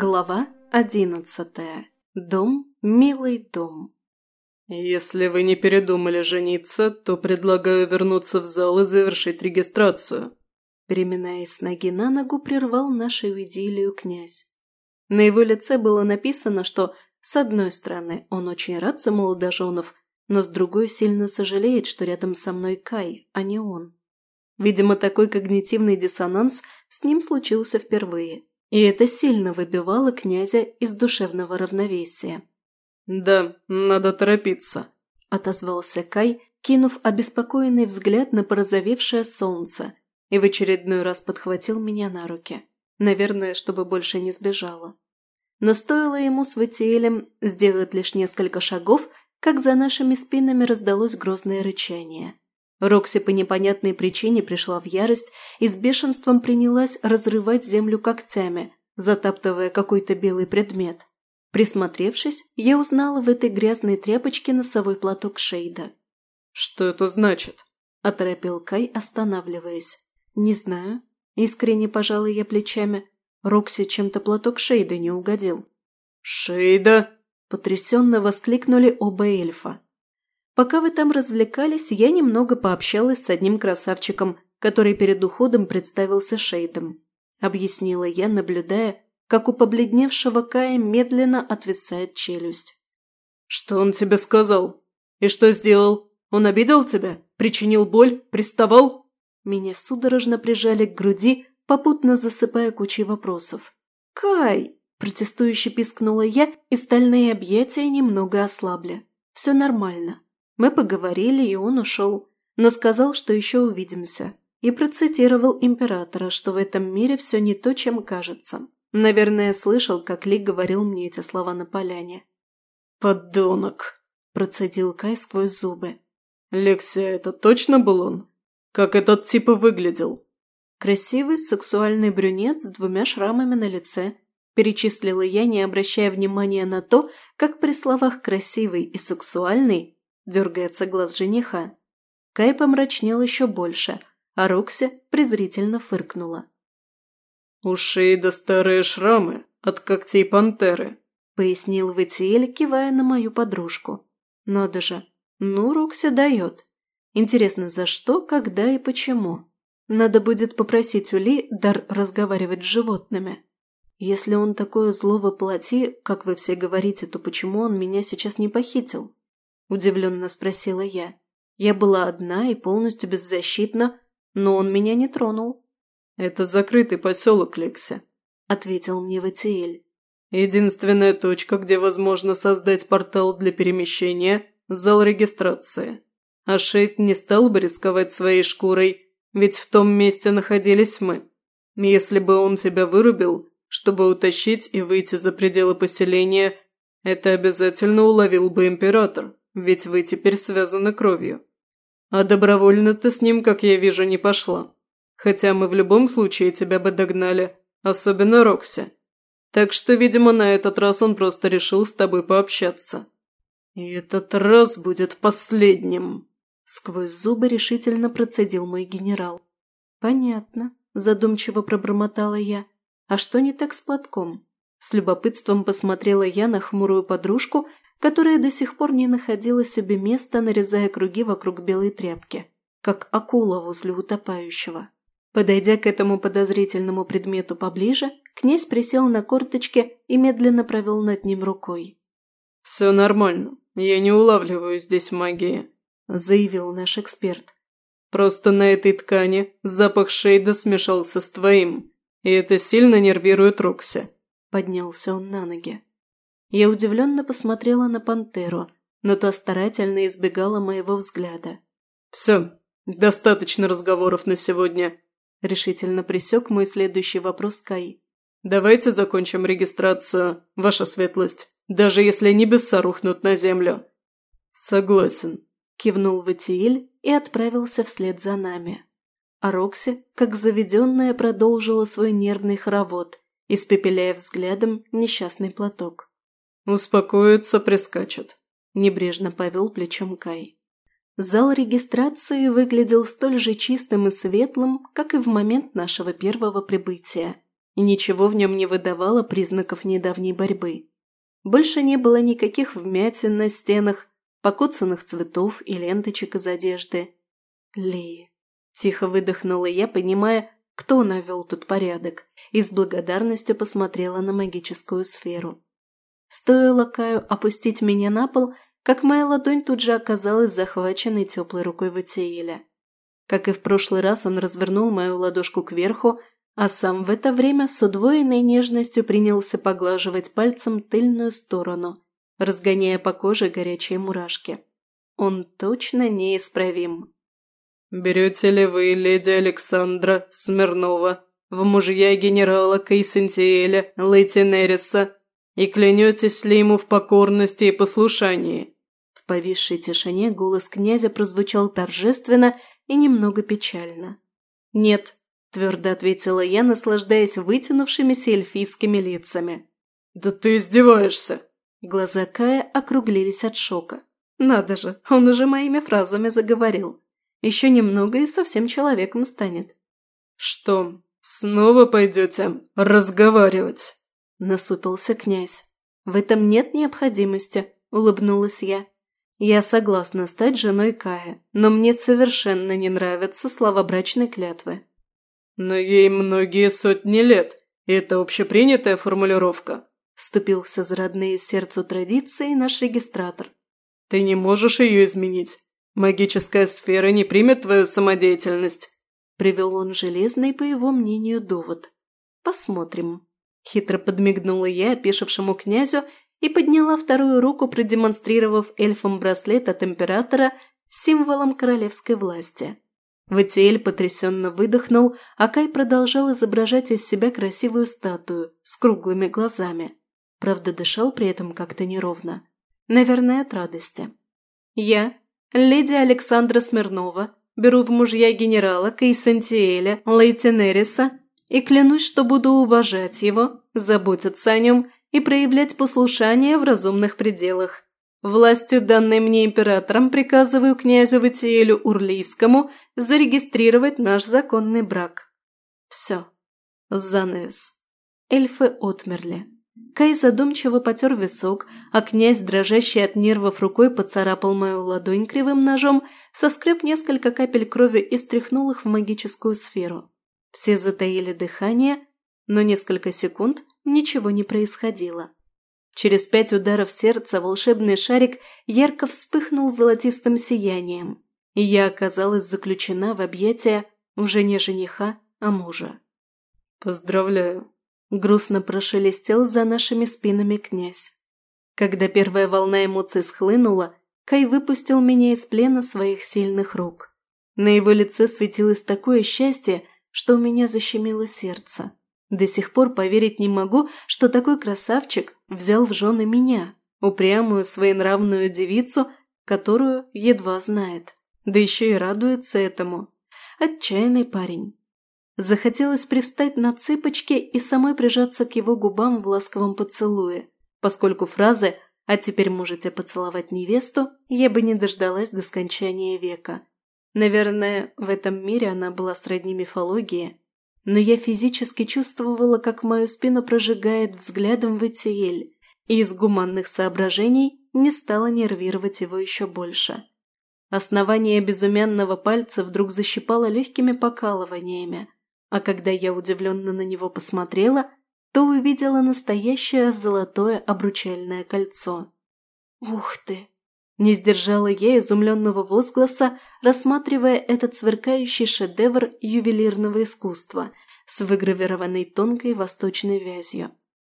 Глава одиннадцатая. Дом, милый дом. «Если вы не передумали жениться, то предлагаю вернуться в зал и завершить регистрацию», переминаясь с ноги на ногу, прервал нашу идиллию князь. На его лице было написано, что, с одной стороны, он очень рад за молодоженов, но с другой сильно сожалеет, что рядом со мной Кай, а не он. Видимо, такой когнитивный диссонанс с ним случился впервые, и это сильно выбивало князя из душевного равновесия. «Да, надо торопиться», – отозвался Кай, кинув обеспокоенный взгляд на порозовевшее солнце, и в очередной раз подхватил меня на руки. Наверное, чтобы больше не сбежала. Но стоило ему с Ватиэлем сделать лишь несколько шагов, как за нашими спинами раздалось грозное рычание. Рокси по непонятной причине пришла в ярость и с бешенством принялась разрывать землю когтями, затаптывая какой-то белый предмет. Присмотревшись, я узнала в этой грязной тряпочке носовой платок Шейда. «Что это значит?» – оторопил Кай, останавливаясь. «Не знаю». Искренне пожала я плечами. Рокси чем-то платок Шейда не угодил. «Шейда?» – потрясенно воскликнули оба эльфа. Пока вы там развлекались, я немного пообщалась с одним красавчиком, который перед уходом представился Шейдом. Объяснила я, наблюдая, как у побледневшего Кая медленно отвисает челюсть. «Что он тебе сказал? И что сделал? Он обидел тебя? Причинил боль? Приставал?» Меня судорожно прижали к груди, попутно засыпая кучей вопросов. «Кай!» – протестующе пискнула я, и стальные объятия немного ослабли. «Все нормально. Мы поговорили, и он ушел, но сказал, что еще увидимся. И процитировал императора, что в этом мире все не то, чем кажется. Наверное, слышал, как Ли говорил мне эти слова на поляне. «Подонок!» – процедил Кай сквозь зубы. «Лексия, это точно был он? Как этот типа выглядел?» Красивый сексуальный брюнет с двумя шрамами на лице. Перечислила я, не обращая внимания на то, как при словах «красивый» и «сексуальный» дергается глаз жениха. Кай помрачнел еще больше, а Рокси презрительно фыркнула. «У Шейда старые шрамы от когтей пантеры», – пояснил Ватиэль, кивая на мою подружку. «Надо же, ну Рокси дает. Интересно, за что, когда и почему? Надо будет попросить Ули дар разговаривать с животными. Если он такое зло воплоти, как вы все говорите, то почему он меня сейчас не похитил?» – удивленно спросила я. Я была одна и полностью беззащитна, но он меня не тронул. «Это закрытый поселок, Лекси», – ответил мне Ватиэль. «Единственная точка, где возможно создать портал для перемещения – зал регистрации. А Шейд не стал бы рисковать своей шкурой, ведь в том месте находились мы. Если бы он тебя вырубил, чтобы утащить и выйти за пределы поселения, это обязательно уловил бы император ведь вы теперь связаны кровью. А добровольно ты с ним, как я вижу, не пошла. Хотя мы в любом случае тебя бы догнали, особенно Рокси. Так что, видимо, на этот раз он просто решил с тобой пообщаться. И этот раз будет последним. Сквозь зубы решительно процедил мой генерал. Понятно, задумчиво пробормотала я. А что не так с платком? С любопытством посмотрела я на хмурую подружку которая до сих пор не находила себе места, нарезая круги вокруг белой тряпки, как акула возле утопающего. Подойдя к этому подозрительному предмету поближе, князь присел на корточки и медленно провел над ним рукой. «Все нормально, я не улавливаю здесь магии», – заявил наш эксперт. «Просто на этой ткани запах Шейда смешался с твоим, и это сильно нервирует Рокси», – поднялся он на ноги. Я удивленно посмотрела на пантеру, но та старательно избегала моего взгляда. «Все, достаточно разговоров на сегодня», – решительно присек мой следующий вопрос Кай. «Давайте закончим регистрацию, ваша светлость, даже если небеса рухнут на землю». «Согласен», – кивнул Ватииль и отправился вслед за нами. А Рокси, как заведенная, продолжила свой нервный хоровод, испепеляя взглядом несчастный платок. «Успокоится, прискачет», – небрежно повел плечом Кай. Зал регистрации выглядел столь же чистым и светлым, как и в момент нашего первого прибытия. и ничего в нем не выдавало признаков недавней борьбы. Больше не было никаких вмятин на стенах, покоцанных цветов и ленточек из одежды. Ли. Тихо выдохнула я, понимая, кто навел тут порядок, и с благодарностью посмотрела на магическую сферу. Стоило Каю опустить меня на пол, как моя ладонь тут же оказалась захваченной теплой рукой Ватиэля. Как и в прошлый раз, он развернул мою ладошку кверху, а сам в это время с удвоенной нежностью принялся поглаживать пальцем тыльную сторону, разгоняя по коже горячие мурашки. Он точно неисправим. «Берете ли вы леди Александра Смирнова в мужья генерала Кейсентиэля Лейтенериса и клянетесь ли ему в покорности и послушании?» В повисшей тишине голос князя прозвучал торжественно и немного печально. «Нет», – твердо ответила я, наслаждаясь вытянувшимися эльфийскими лицами. «Да ты издеваешься!» Глаза Кая округлились от шока. «Надо же, он уже моими фразами заговорил. Еще немного и совсем человеком станет. «Что, снова пойдете разговаривать?» Насупился князь. «В этом нет необходимости», – улыбнулась я. «Я согласна стать женой Кая, но мне совершенно не нравятся слова брачной клятвы». «Но ей многие сотни лет, и это общепринятая формулировка», – вступился за родные сердцу традиции наш регистратор. «Ты не можешь ее изменить. «Магическая сфера не примет твою самодеятельность», – привел он железный, по его мнению, довод. «Посмотрим». Хитро подмигнула я опешившему князю и подняла вторую руку, продемонстрировав эльфам браслет от императора символом королевской власти. Ватиэль потрясенно выдохнул, а Кай продолжал изображать из себя красивую статую с круглыми глазами. Правда, дышал при этом как-то неровно. Наверное, от радости. Я, леди Александра Смирнова, беру в мужья генерала Кейсентиэля Лейтенериса и клянусь, что буду уважать его, заботиться о нем и проявлять послушание в разумных пределах. Властью, данной мне императором, приказываю князю Ватиэлю Урлийскому зарегистрировать наш законный брак. Все. Занавес. Эльфы отмерли. Кай задумчиво потер висок, а князь, дрожащий от нервов рукой, поцарапал мою ладонь кривым ножом, соскреб несколько капель крови и стряхнул их в магическую сферу. Все затаили дыхание, но несколько секунд ничего не происходило. Через пять ударов сердца волшебный шарик ярко вспыхнул золотистым сиянием, и я оказалась заключена в объятия уже не жениха, а мужа. «Поздравляю», Грустно прошелестел за нашими спинами князь. Когда первая волна эмоций схлынула, Кай выпустил меня из плена своих сильных рук. На его лице светилось такое счастье, что у меня защемило сердце. До сих пор поверить не могу, что такой красавчик взял в жены меня, упрямую своенравную девицу, которую едва знает. Да еще и радуется этому. Отчаянный парень. Захотелось привстать на цыпочки и самой прижаться к его губам в ласковом поцелуе, поскольку фразы «а теперь можете поцеловать невесту» я бы не дождалась до скончания века. Наверное, в этом мире она была сродни мифологии, но я физически чувствовала, как мою спину прожигает взглядом Ватиэль, и из гуманных соображений не стала нервировать его еще больше. Основание безымянного пальца вдруг защипало легкими покалываниями, а когда я удивленно на него посмотрела, то увидела настоящее золотое обручальное кольцо. «Ух ты!» Не сдержала я изумленного возгласа, рассматривая этот сверкающий шедевр ювелирного искусства с выгравированной тонкой восточной вязью.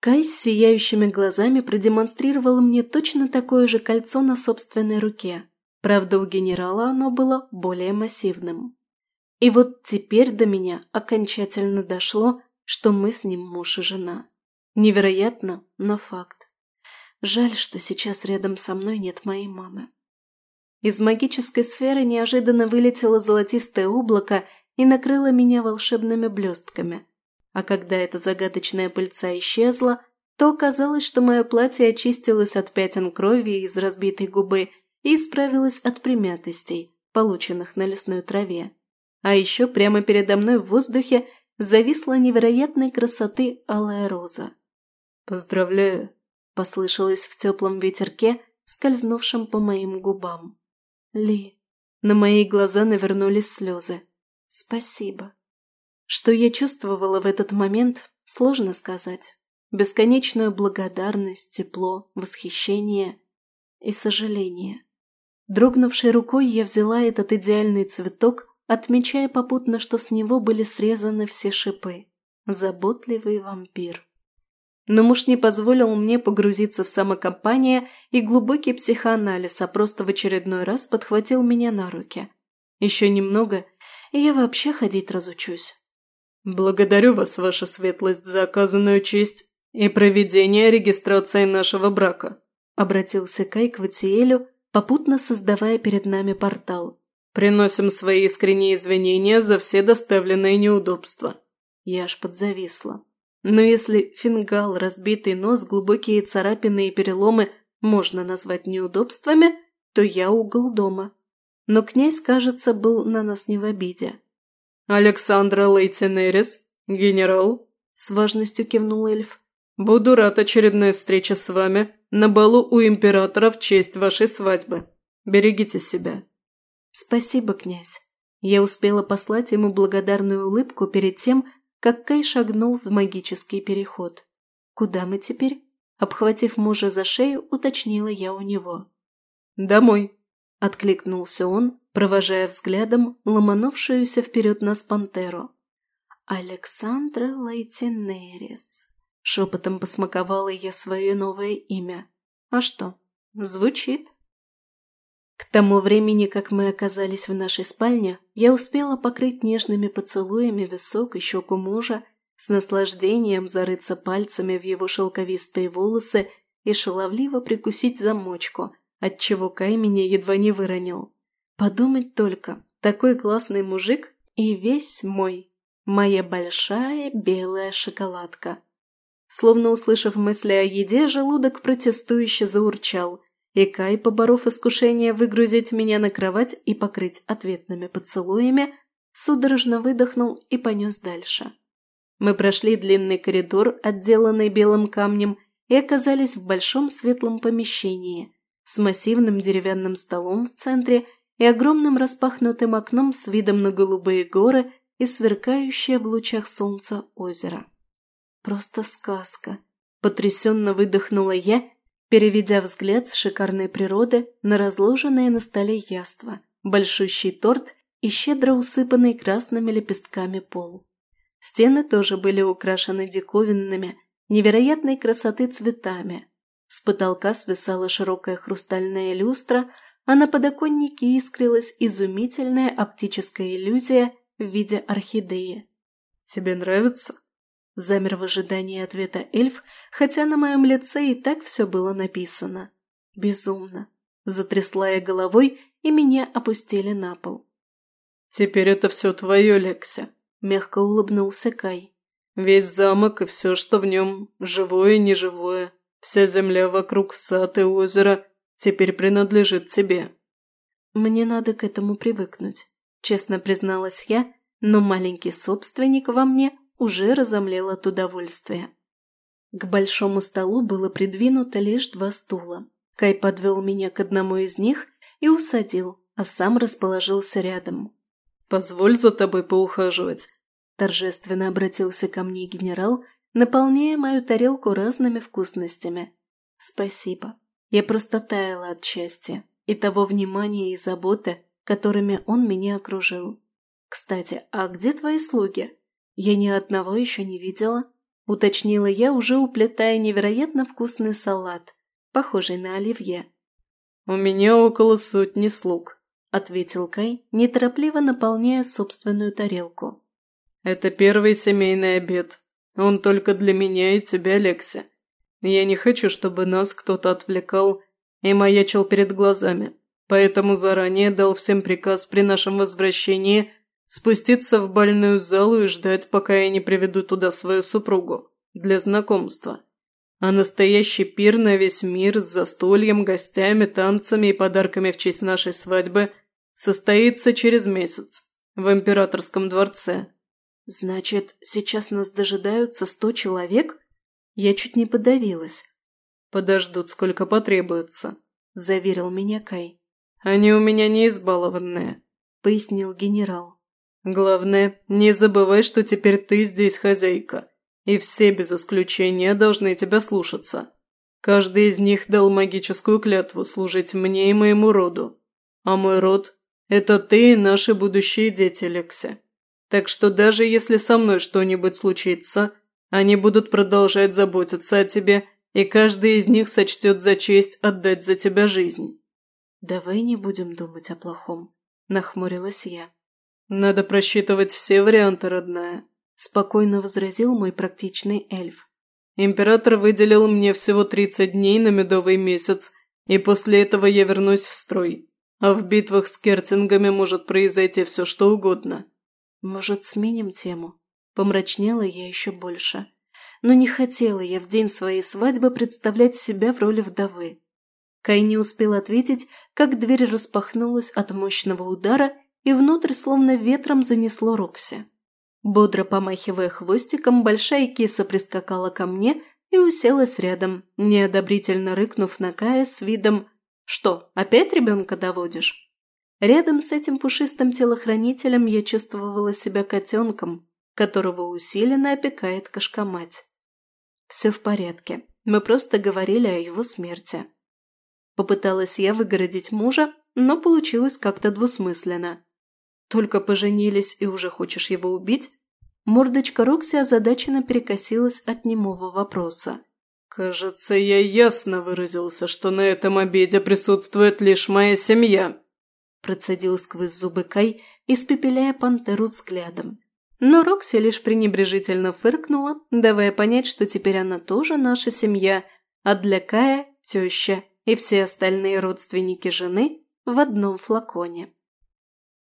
Кай с сияющими глазами продемонстрировал мне точно такое же кольцо на собственной руке. Правда, у генерала оно было более массивным. И вот теперь до меня окончательно дошло, что мы с ним муж и жена. Невероятно, но факт. Жаль, что сейчас рядом со мной нет моей мамы. Из магической сферы неожиданно вылетело золотистое облако и накрыло меня волшебными блестками. А когда эта загадочная пыльца исчезла, то оказалось, что мое платье очистилось от пятен крови из разбитой губы и исправилось от примятостей, полученных на лесной траве. А еще прямо передо мной в воздухе зависла невероятной красоты алая роза. «Поздравляю!» – послышалось в теплом ветерке, скользнувшем по моим губам. «Ли!» На мои глаза навернулись слезы. «Спасибо!» Что я чувствовала в этот момент, сложно сказать. Бесконечную благодарность, тепло, восхищение и сожаление. Дрогнувшей рукой я взяла этот идеальный цветок, отмечая попутно, что с него были срезаны все шипы. Заботливый вампир. Но муж не позволил мне погрузиться в самокомпание и глубокий психоанализ, а просто в очередной раз подхватил меня на руки. Еще немного, и я вообще ходить разучусь. «Благодарю вас, ваша светлость, за оказанную честь и проведение регистрации нашего брака», обратился Кай к Ватиэлю, попутно создавая перед нами портал. «Приносим свои искренние извинения за все доставленные неудобства». Я аж подзависла. Но если фингал, разбитый нос, глубокие царапины и переломы можно назвать неудобствами, то я угол дома. Но князь, кажется, был на нас не в обиде. «Александра Лейтенерис, генерал», – с важностью кивнул эльф. «Буду рад очередной встрече с вами на балу у императора в честь вашей свадьбы. Берегите себя». «Спасибо, князь». Я успела послать ему благодарную улыбку перед тем, как Кай шагнул в магический переход. «Куда мы теперь?» Обхватив мужа за шею, уточнила я у него. «Домой», – откликнулся он, провожая взглядом ломанувшуюся вперед нас пантеру. «Александра Лайтинерис», – шепотом посмаковала я свое новое имя. «А что, звучит?» К тому времени, как мы оказались в нашей спальне, я успела покрыть нежными поцелуями висок и щеку мужа, с наслаждением зарыться пальцами в его шелковистые волосы и шаловливо прикусить замочку, отчего Кай меня едва не выронил. Подумать только, такой классный мужик и весь мой. Моя большая белая шоколадка. Словно услышав мысли о еде, желудок протестующе заурчал – и Кай, поборов искушение выгрузить меня на кровать и покрыть ответными поцелуями, судорожно выдохнул и понес дальше. Мы прошли длинный коридор, отделанный белым камнем, и оказались в большом светлом помещении с массивным деревянным столом в центре и огромным распахнутым окном с видом на голубые горы и сверкающее в лучах солнца озеро. Просто сказка. Потрясенно выдохнула я переведя взгляд с шикарной природы на разложенные на столе яства, большущий торт и щедро усыпанный красными лепестками пол. Стены тоже были украшены диковинными, невероятной красоты цветами. С потолка свисала широкая хрустальная люстра, а на подоконнике искрилась изумительная оптическая иллюзия в виде орхидеи. «Тебе нравится?» Замер в ожидании ответа эльф, хотя на моем лице и так все было написано. Безумно. Затрясла я головой, и меня опустили на пол. «Теперь это все твое, Лекся», – мягко улыбнулся Кай. «Весь замок и все, что в нем, живое и неживое, вся земля вокруг, сад и озеро, теперь принадлежит тебе». «Мне надо к этому привыкнуть», – честно призналась я, но маленький собственник во мне уже разомлел от удовольствия. К большому столу было придвинуто лишь два стула. Кай подвел меня к одному из них и усадил, а сам расположился рядом. «Позволь за тобой поухаживать», – торжественно обратился ко мне генерал, наполняя мою тарелку разными вкусностями. «Спасибо. Я просто таяла от счастья и того внимания и заботы, которыми он меня окружил. Кстати, а где твои слуги?» «Я ни одного еще не видела», – уточнила я, уже уплетая невероятно вкусный салат, похожий на оливье. «У меня около сотни слуг», – ответил Кай, неторопливо наполняя собственную тарелку. «Это первый семейный обед. Он только для меня и тебя, Лекси. Я не хочу, чтобы нас кто-то отвлекал и маячил перед глазами, поэтому заранее дал всем приказ при нашем возвращении – спуститься в больную залу и ждать, пока я не приведу туда свою супругу для знакомства. А настоящий пир на весь мир с застольем, гостями, танцами и подарками в честь нашей свадьбы состоится через месяц в императорском дворце. Значит, сейчас нас дожидаются сто человек? Я чуть не подавилась. Подождут, сколько потребуется, заверил меня Кай. Они у меня не избалованные, пояснил генерал. Главное, не забывай, что теперь ты здесь хозяйка, и все без исключения должны тебя слушаться. Каждый из них дал магическую клятву служить мне и моему роду. А мой род – это ты и наши будущие дети, Лекси. Так что даже если со мной что-нибудь случится, они будут продолжать заботиться о тебе, и каждый из них сочтет за честь отдать за тебя жизнь». «Давай не будем думать о плохом», – нахмурилась я. «Надо просчитывать все варианты, родная», – спокойно возразил мой практичный эльф. «Император выделил мне всего 30 дней на медовый месяц, и после этого я вернусь в строй. А в битвах с кертингами может произойти все что угодно. «Может, сменим тему?» Помрачнела я еще больше. Но не хотела я в день своей свадьбы представлять себя в роли вдовы. Кай не успел ответить, как дверь распахнулась от мощного удара, и внутрь словно ветром занесло Рокси. Бодро помахивая хвостиком, большая киса прискакала ко мне и уселась рядом, неодобрительно рыкнув на Кая с видом «Что, опять ребенка доводишь?» Рядом с этим пушистым телохранителем я чувствовала себя котенком, которого усиленно опекает кошкомать. Все в порядке, мы просто говорили о его смерти. Попыталась я выгородить мужа, но получилось как-то двусмысленно. Только поженились и уже хочешь его убить? Мордочка Рокси озадаченно перекосилась от немого вопроса. «Кажется, я ясно выразился, что на этом обеде присутствует лишь моя семья», процедил сквозь зубы Кай, испепеляя пантеру взглядом. Но Рокси лишь пренебрежительно фыркнула, давая понять, что теперь она тоже наша семья, а для Кая – теща и все остальные родственники жены в одном флаконе.